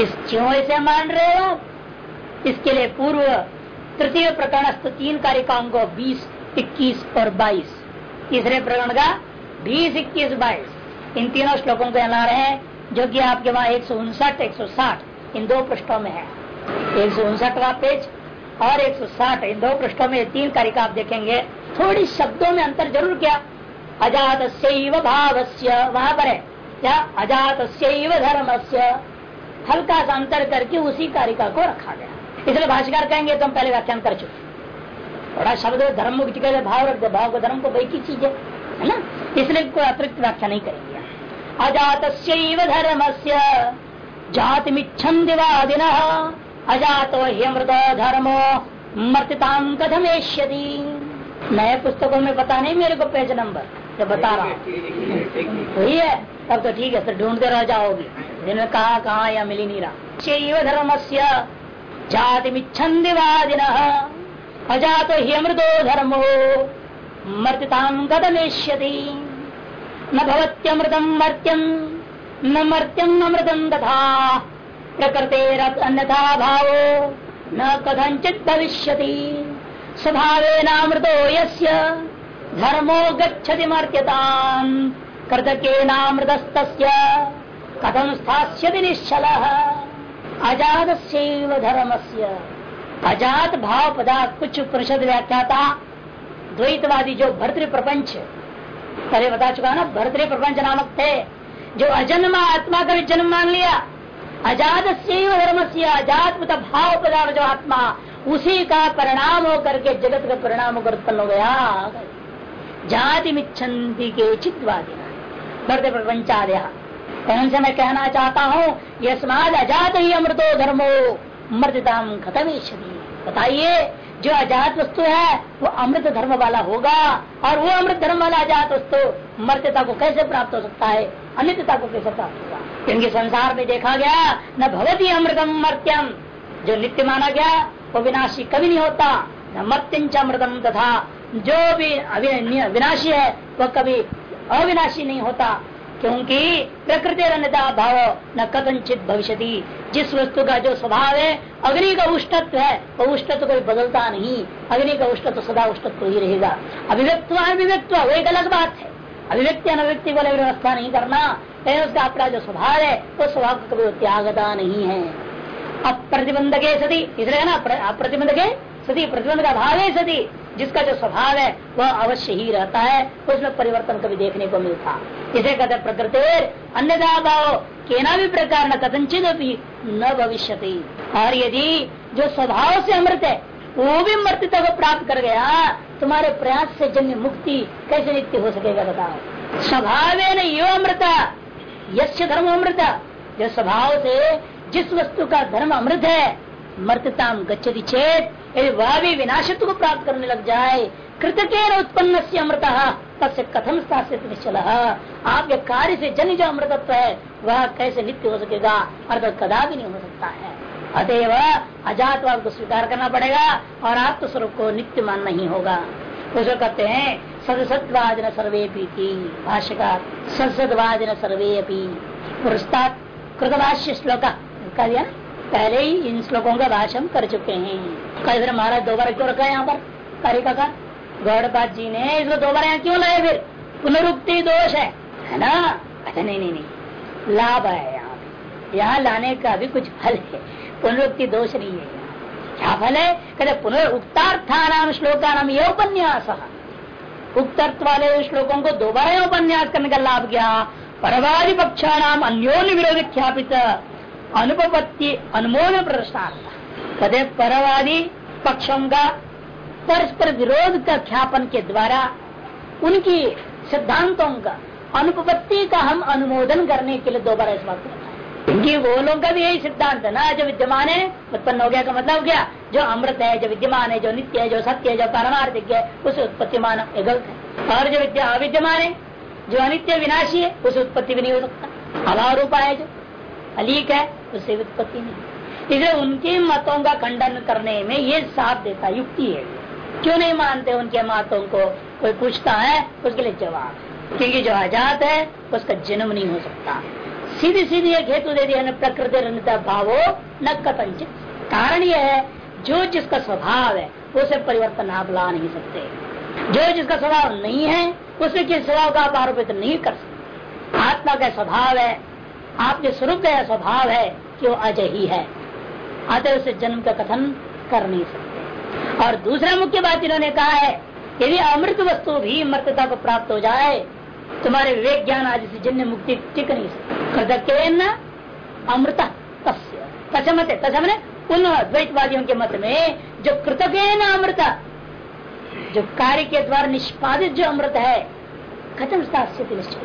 इस क्यों ऐसे मान रहे हो? इसके लिए पूर्व तृतीय प्रकरण तीन कारिकाओं को बीस, इक्कीस और बाईस। तीसरे प्रकरण का बीस इक्कीस बाईस। इन तीनों श्लोकों को ला रहे हैं, जो कि आपके वहाँ एक सौ उनसठ, एक सौ साठ, इन दो पृष्ठों में है। एक सौ उनसठवा पेज और एक सौ साठ, इन दो पृष्ठों में तीन कारिका आप देखेंगे। थोड़ी शब्दों में अंतर ज़रूर क्या। अजात भाव से वहाँ पर है। क्या? अजात धर्म से हल्का सा अंतर करके उसी कारिका को रखा गया। इसलिए भाष्यकार कहेंगे तो हम पहले व्याख्यान कर चुके थोड़ा शब्द धर्म को भाव रख दे, भाव को धर्म को की चीज़ है है ना? इसलिए कोई अतिरिक्त व्याख्या नहीं करेंगे। अजात धर्म से जाति मिच्छन दिवादिन, अजात मृत धर्मो मर्तिताम कथमेश्यति नए पुस्तकों में पता नहीं, मेरे को पेज नंबर जो बता रहा हूँ। वही है, तब तो ठीक है, फिर ढूंढते रह जाओगे। जिन्होंने कहा कहा या मिली नहीं रहा। शैव धर्म से जाति मिच्छन्दिवादिन अजात ही अमृतो धर्मो मर्तिताम गदमेश्यति न भवत्यमृतम मर्त्यम न मर्त्यम अमृतम तथा, प्रकृते अन्यथा भावो, न कथंचित भविष्यति। स्वभावे नामृतो यस्य, धर्मो गच्छति मर्त्यताम कर्तके कथम स्थास्यति निश्चल। अजात धर्म से अजात भाव पदार्थ कुछ परिषद व्याख्याता द्वैतवादी जो भर्तृ प्रपंच, पहले बता चुका ना, भर्तृ प्रपंच नामक थे, जो अजन्म आत्मा का जन्म मान लिया। अजात धर्म से अजात भाव पदार्थ जो आत्मा, उसी का परिणाम होकर के जगत का परिणाम होकर उत्पन्न हो गया। जाति मिच्छन्ति के चित्वादी भरते प्रपंचादय। से मैं कहना चाहता हूँ, यस्माद अजात ही अमृतो धर्मो। मृतताम खत्म बताइए, जो अजात वस्तु है, वो अमृत धर्म वाला होगा, और वो अमृत धर्म वाला अजात वस्तु मर्त्यता को कैसे प्राप्त हो सकता है? अनित्यता को कैसे प्राप्त होगा? क्योंकि संसार में देखा गया, न भवती अमृतम मर्त्यम। जो नित्य माना गया, वो विनाशी कभी नहीं होता। न मर्त्यंच अमृतम तथा जो भी विनाशी है वह कभी अविनाशी नहीं होता। क्योंकि प्रकृति अन्यता भाव न कथनचित भविष्य जिस वस्तु का जो स्वभाव है, अग्नि का उष्टत्व है, वो उष्टत्व कोई बदलता नहीं। अग्नि का उष्टत्व सदा उष्टत्व ही रहेगा। अभिव्यक्त अभिव्यक्त वो एक अलग बात है। अभिव्यक्ति अनव्यक्ति को व्यवस्था नहीं करना, लेकिन उसका अपना जो स्वभाव है, वो स्वभाव का कभी त्यागता नहीं है। अप्रतिबंधक सती, इसलिए ना अप्रतिबंधक सती, प्रतिबंध का भाव है सती। जिसका जो स्वभाव है, वह अवश्य ही रहता है। उसमें परिवर्तन कभी देखने को मिलता। इसे कहते प्रकृति अन्य भाव, केना भी प्रकार न कथनचित न भविष्य और यदि जो स्वभाव से अमृत है, वो भी मृत्यता को प्राप्त कर गया, तुम्हारे प्रयास से जन्य मुक्ति कैसे नित्य हो सकेगा बताओ। स्वभाव यो अमृत यश धर्म अमृत। जो स्वभाव से जिस वस्तु का धर्म अमृत है मर्तता गच्छति चेत यदि वह भी विनाशत्व को प्राप्त करने लग जाए कृतके उत्पन्न से अमृत तब कथम स्थापित निश्चल? आपके कार्य से जन जो अमृतत्व है, वह कैसे नित्य हो सकेगा? अर्थात कदा भी नहीं हो सकता है। अतएव अजातवाद को स्वीकार करना पड़ेगा और आत्म स्वरूप को नित्य मानना ही होगा। उसे कहते हैं सदसत्वाद न सर्वे पीति भाष्यका सदसदवाद न सर्वे अपी कृतभाष्य श्लोक कह दिया पहले ही इन श्लोकों का भाषण कर चुके हैं। कल फिर महाराज दोबारा क्यों रखा है यहाँ पर? कारिका का गौड़पात जी ने इसको दोबारा यहाँ क्यों लाए फिर? पुनरुक्ति दोष है। है ना? अच्छा नहीं नहीं नहीं। लाभ है यहाँ यहाँ लाने का भी कुछ फल है। पुनरुक्ति दोष नहीं है क्या फल है? कहते पुनरुक्तार्था नाम श्लोका नाम ये उपन्यास। उक्तर्थ वाले श्लोकों को दोबारा उपन्यास करने का लाभ क्या? परवादी पक्षा नाम अन्योन्य विरोध ख्यापित। अनुपत्ति अनुमोदन प्रदर्शनार्थ कदे परवादी पक्षों का परस्पर विरोध का ख्यापन के द्वारा उनकी सिद्धांतों का अनुपत्ति का हम अनुमोदन करने के लिए दोबारा इस बात क्योंकि वो लोग का भी यही सिद्धांत है ना, जो विद्यमान है, उत्पन्न हो गया का मतलब क्या? जो अमृत है, जो विद्यमान है, जो नित्य है, जो सत्य है, जो पारमार्थिक है, उसे उत्पत्ति मान गलत है। और जो विद्या अविद्यमान है, जो अनित्य विनाशी है, उसे उत्पत्ति भी नहीं हो सकता। अभाव रूपा है जो, अलीक है उससे उत्पत्ति नहीं। इसलिए उनके मतों का खंडन करने में ये साथ देता युक्ति है क्यों नहीं मानते उनके मतों को? कोई पूछता है, उसके लिए जवाब क्योंकि जो आज़ाद है, उसका जन्म नहीं हो सकता। सीधी सीधी एक हेतु दे दिया प्रकृति भावो, न कथनचित। कारण यह है, जो जिसका स्वभाव है, उसे परिवर्तन आप ला नहीं सकते। जो जिसका स्वभाव नहीं है, उसे किस स्वभाव का आप आरोपित नहीं कर सकते। आत्मा का स्वभाव है आपके स्वरूप का स्वभाव है कि वो अजय ही है। अतः उसे जन्म का कथन कर नहीं सकते। और दूसरा मुख्य बात इन्होंने कहा है, यदि अमृत वस्तु भी मृतता को प्राप्त हो जाए, तुम्हारे विवेक ज्ञान आदि से जिन्हें मुक्ति टिक नहीं सकती। अमृत तस्मते तस्मने उन द्वैतवादियों के मत में जो कृतक न अमृत, जो कार्य के द्वारा निष्पादित जो अमृत है खत्म निश्चित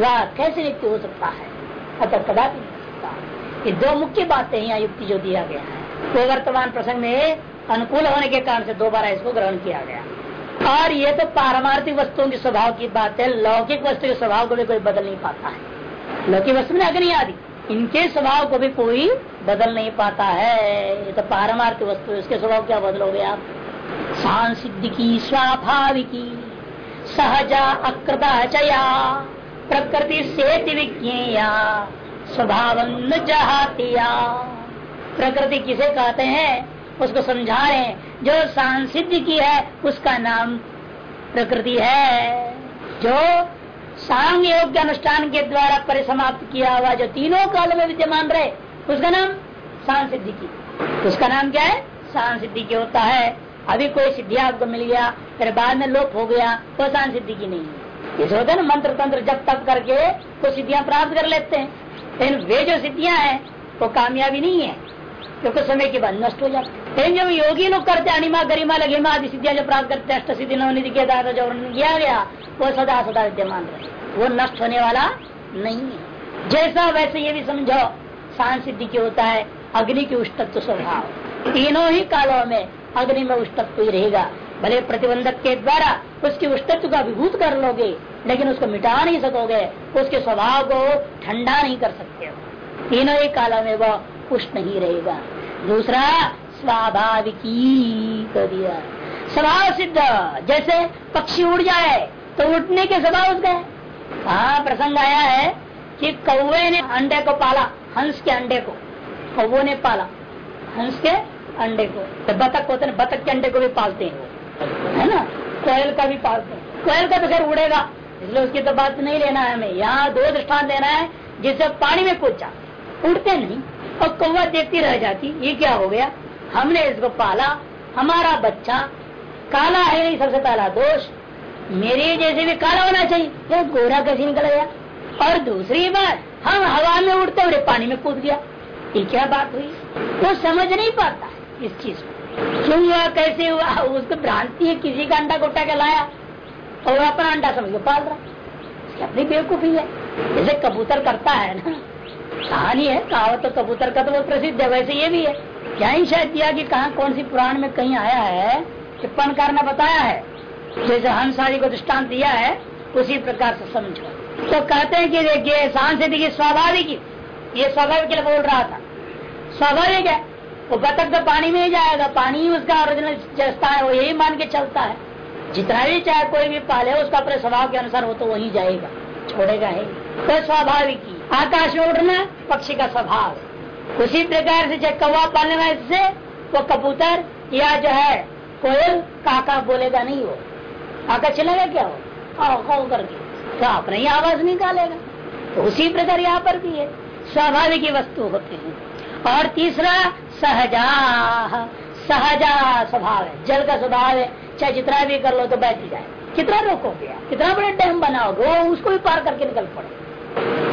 वह कैसे नित्य हो सकता है? अतः कदापि नहीं सकता ये दो मुख्य बातें यहाँ युक्ति जो दिया गया है। वो वर्तमान प्रसंग में अनुकूल होने के कारण से दोबारा इसको ग्रहण किया गया। और ये तो पारमार्थिक वस्तुओं के स्वभाव की बात है, लौकिक वस्तु के स्वभाव को भी कोई बदल नहीं पाता है। लौकिक वस्तु में अग्नि आदि इनके स्वभाव को भी कोई बदल नहीं पाता है। ये तो पारमार्थिक वस्तु इसके स्वभाव क्या बदलोगे आप? सांसिद्धिकी स्वाभाविकी, सहजा, अकृता, चया। प्रकृति से विज्ञेया, स्वभाव न जहातिया। प्रकृति किसे कहते हैं? उसको समझा रहे हैं। जो सांसिध्य की है, उसका नाम प्रकृति है। जो सांग योग्य अनुष्ठान के द्वारा परिसमाप्त किया हुआ जो तीनों काल में विद्यमान रहे, उसका नाम सांसिद्धि की। उसका नाम क्या है? सांसिद्धि की होता है। अभी कोई सिद्धि आपको मिल गया, फिर बाद में लोप हो गया तो सांसिद्धि की नहीं है। इस होता है ना मंत्र तंत्र जब तक करके वो सिद्धियाँ प्राप्त कर लेते हैं। लेकिन वे जो सिद्धियाँ हैं, वो कामयाबी नहीं है, क्योंकि समय के बाद नष्ट हो जाते लेकिन जब योगी लोग करते हैं, अनिमा, गरिमा, लघिमा आदि सिद्धियाँ जो प्राप्त करते अष्ट सिद्धि नवनिधि के दादा जो किया गया, वो सदा सदा विद्यमान रहे वो नष्ट होने वाला नहीं है। जैसा वैसे ये भी समझो शान सिद्धि की होता है, अग्नि की उष्टत्व स्वभाव। तीनों ही कालों में अग्नि में उष्टत्व ही रहेगा। भले प्रतिबंधक के द्वारा उसकी उष्टत्व का विभूत कर लोगे, लेकिन उसको मिटा नहीं सकोगे, उसके स्वभाव को ठंडा नहीं कर सकते तीनों ही कालों में वह उष्ण ही रहेगा। दूसरा, स्वाभाविकी कर दिया। स्वभाव सिद्ध, जैसे पक्षी उड़ जाए तो उठने के स्वभाव उसका है। हाँ प्रसंग आया है कि कौवे ने अंडे को पाला, हंस के अंडे को। कौवे ने पाला, हंस के अंडे को। तो बतख होते हैं बतख के अंडे को भी पालते हैं वो। है ना? कोयल का भी हैं। कोयल का तो खैर उड़ेगा। इसलिए उसकी तो बात नहीं लेना है हमें। यहाँ दो दृष्टान देना है जिससे पानी में कूद जाते उड़ते नहीं, और कौवा देखती रह जाती, ये क्या हो गया? हमने इसको पाला। हमारा बच्चा काला है नहीं, सबसे पहला दोष। मेरे जैसे भी काला होना चाहिए। गोरा कैसे निकल गया? और दूसरी बात, हम हवा में उड़ते हुए पानी में कूद गया। ये क्या बात हुई? वो समझ नहीं पाता इस चीज़ को। क्यों हुआ, कैसे हुआ? उसको भ्रांति है, किसी का अंडा गोटा के लाया। और अपना अंडा समझ पाल रहा। अपनी बेवकूफ़ी है। जैसे कबूतर करता है ना। कहानी है, कहावत तो कबूतर का तो वो प्रसिद्ध है, वैसे ये भी है। क्या ही शायद दिया कि कहा, कौन सी पुराण में कहीं आया है टिप्पणकार ने बताया है। जैसे हंस आदि को दृष्टान दिया है, उसी प्रकार से समझो। तो कहते हैं कि देखिए सांस्कृतिक स्वाभाविक ये स्वाभाविक के बोल रहा था। स्वाभाविक है। वो बतक तो पानी में ही जाएगा, पानी ही उसका ओरिजिनल चलता है, वो यही मान के चलता है। जितना भी चाहे कोई भी पाले उसका अपने स्वभाव के अनुसार वो तो वही जाएगा, छोड़ेगा ही। तो स्वाभाविक ही। आकाश में उठना पक्षी का स्वभाव। उसी प्रकार से चाहे कौवा पालने वाले से, वो कबूतर या जो है, कोयल, काका बोलेगा, नहीं हो। काका चलेगा क्या हो? करके। तो अपने ही आवाज़ निकालेगा। तो उसी प्रकार यहाँ पर भी है। स्वाभाविक वस्तु होते हैं। और तीसरा सहजा। सहजा स्वभाव है, जल का स्वभाव है। चाहे जितना भी कर लो तो बैठ ही जाए। कितना रोकोगे कितना बड़े डैम बनाओगे? वो उसको भी पार करके निकल पड़े।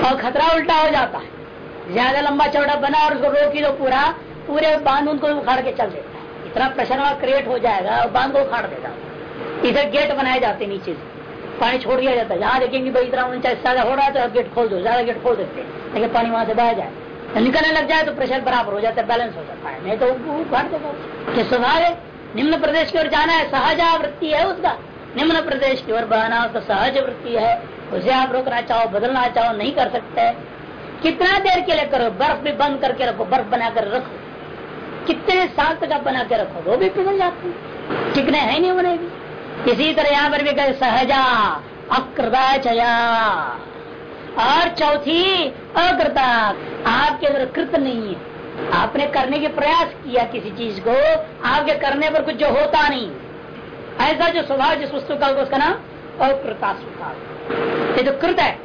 और खतरा उल्टा हो जाता है। ज़्यादा लंबा चौड़ा बना और उसको रोकी दो पूरा, पूरे बाँध उनको उखाड़ के चल देता है। इतना प्रेशर क्रिएट हो जाएगा, और बाँध को उखाड़ देता इधर गेट बनाए जाते नीचे से। पानी छोड़ दिया जाता है। जहाँ देखेंगे भाई इतना ऊँचा ज़्यादा हो रहा है तो गेट खोल दो, ज़्यादा गेट खोल देते हैं। लेकिन पानी वहाँ से बह जाए। निकलने लग जाए तो प्रेशर बराबर हो जाता है बैलेंस हो जाता है। नहीं तो घट देगा स्वभाव है, निम्न प्रदेश की ओर जाना है सहजा वृत्ति है उसका। निम्न प्रदेश की ओर बहना तो सहज वृत्ति है। उसे आप रोकना चाहो, बदलना चाहो, नहीं कर सकते। कितना देर के लिए करो, बर्फ़ भी बंद करके रखो, बर्फ़ बनाकर रखो। कितने साल तक आप बना के रखो, वो भी पिघल जाते हैं। टिकने है नहीं भी। इसी तरह यहाँ पर भी कहे, सहजा चया और चौथी अकृता आपके अंदर कृत नहीं है, आपने करने के प्रयास किया किसी चीज़ को, आपके करने पर कुछ जो होता नहीं। ऐसा जो स्वभाव जिस वस्तु का, उसका नाम अकृता स्वभाव। ये जो कृत है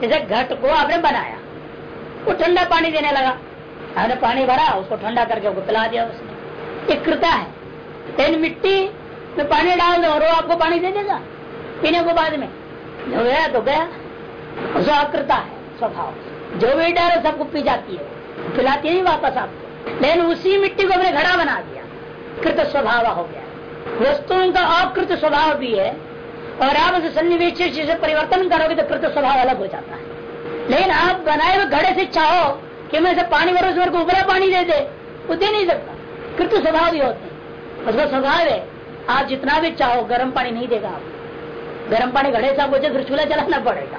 जैसे घट को आपने बनाया। वो ठंडा पानी देने लगा। आपने पानी भरा, उसको ठंडा करके उसको पिला दिया उसने। ये कृता है। लेकिन मिट्टी में पानी डाल दो और वो आपको पानी दे देगा। पीने को बाद में। जो गया तो गया। उसका अकृता है स्वभाव जो भी डालो सबको पी जाती है। पिलाती नहीं वापस आपको। लेकिन उसी मिट्टी को अपने घड़ा बना दिया। कृत स्वभाव हो गया। वस्तुओं का अकृत स्वभाव भी है। और आप उसे सन्निवेश से परिवर्तन करोगे तो कृत स्वभाव अलग हो जाता है। लेकिन आप बनाए हुए घड़े से चाहो कि मैं से पानी भरो, उसमें उबरा पानी दे दे, वो दे नहीं सकता। कृत स्वभाव भी होते हैं। उसका स्वभाव है, आप जितना भी चाहो, गर्म पानी नहीं देगा आप गर्म पानी घड़े से आप फिर चूल्हा जलाना पड़ेगा।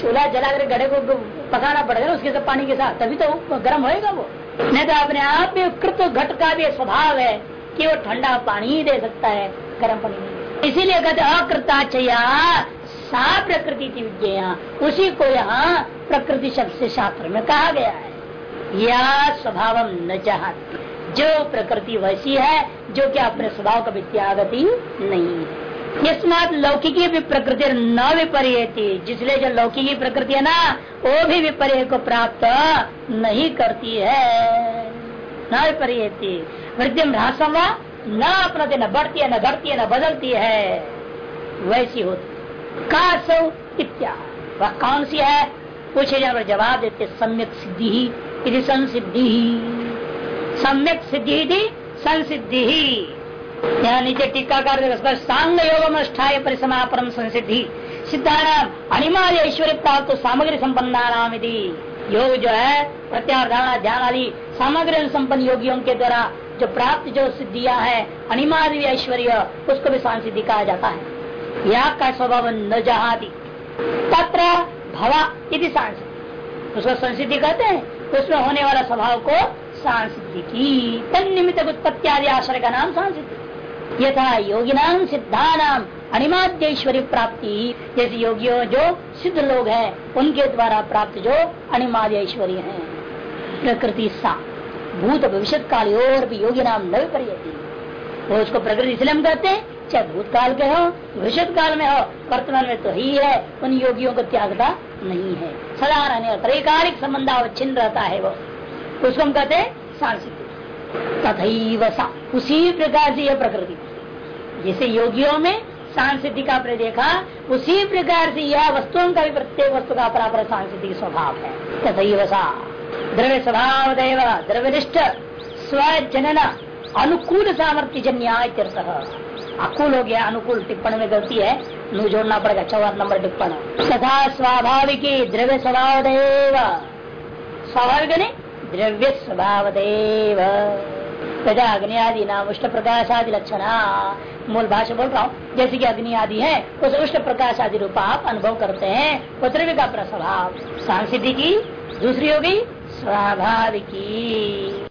चूल्हा जला कर घड़े को पकाना पड़ेगा उसके साथ पानी के साथ, तभी तो गर्म होएगा वो। नहीं तो अपने आप में कृत घट का भी स्वभाव है कि वो ठंडा पानी ही दे सकता है, गर्म पानी नहीं इसीलिए कहते अकृता चया सा प्रकृति की विज्ञा उसी को यहाँ प्रकृति शब्द से शास्त्र में कहा गया है। या स्वभाव न चाहती। जो प्रकृति वैसी है, जो कि अपने स्वभाव का त्यागती नहीं है। इसमात लौकिकी भी प्रकृति न विपर्यती। जिसलिए जो लौकिकी प्रकृति है ना, वो भी विपर्य को प्राप्त नहीं करती है। न विपर्यती। वृद्धि ह्रासम न अपना न बढ़ती है, न घटती है, न बदलती है। वैसी होती का सौ इत्या। वह कौन सी है? पूछे जब जवाब देते सम्यक सिद्धि ही संसिद्धि। सम्यक सिद्धि थी संसिद्धि। ही यहाँ नीचे टीकाकार सांग योग अष्टाय परिसमापरम संसिद्धि। सिद्धाराम अनिमार्य ऐश्वर्य प्राप्त सामग्री संपन्ना नाम योग जो है प्रत्याधारणा ध्यान आदि, सामग्री संपन्न योगियों के द्वारा जो प्राप्त जो सिद्धियाँ है अनिमार्य ऐश्वर्य, उसको भी सांसिद्धि कहा जाता है। या का स्वभाव न जहादी तत्र भवा यदि सांसिद्धि। उसको संसिद्धि कहते हैं, उसमें होने वाला स्वभाव को सांसिद्धि की। तन निमित्त उत्पत्ति आदि आश्रय का नाम सांसिद्धि। यथा योगी नाम सिद्धा नाम अनिमाद्यश्वरी प्राप्ति। जैसे योगियों जो सिद्ध लोग हैं, उनके द्वारा प्राप्त जो अनिमाद्य ऐश्वर्य है। प्रकृति सा। भूत भविष्य काल और भी योगी नाम न वो उसको प्रकृति इसलिए हम कहते हैं, चाहे भूतकाल के हो भविष्य काल में हो, वर्तमान में तो ही है, उन योगियों को त्यागता नहीं है। सदा रहने त्रैकालिक संबंध अवच्छिन्न रहता है वो। उसको हम कहते हैं सांसिक तथा उसी प्रकार से यह प्रकृति। जैसे योगियों में सांसिद्धि का आपने देखा, उसी प्रकार से यह वस्तुओं का भी प्रत्येक वस्तु का अपना सांसिधिक स्वभाव है। तथा सा द्रव्य स्वभाव देव द्रव्यनिष्ठ, स्वजनन, अनुकूल सामर्थ्य जन्या अकुल हो गया, अनुकूल टिप्पणी में गलती है नु जोड़ना पड़ेगा चौवा नंबर टिप्पण। तथा स्वाभाविक द्रव्य स्वभाव देव स्वाभाविक नहीं द्रव्य स्वभाव देव तथा अग्नि आदि नाम उष्ट प्रकाश आदि लक्षण मूल भाषा बोल रहा हूँ, जैसे कि अग्नि आदि है, उस उष्ट प्रकाश आदि रूप आप अनुभव करते हैं, वो द्रव्य का प्रस्वभाव सांसिधि की, दूसरी होगी स्वाभाविकी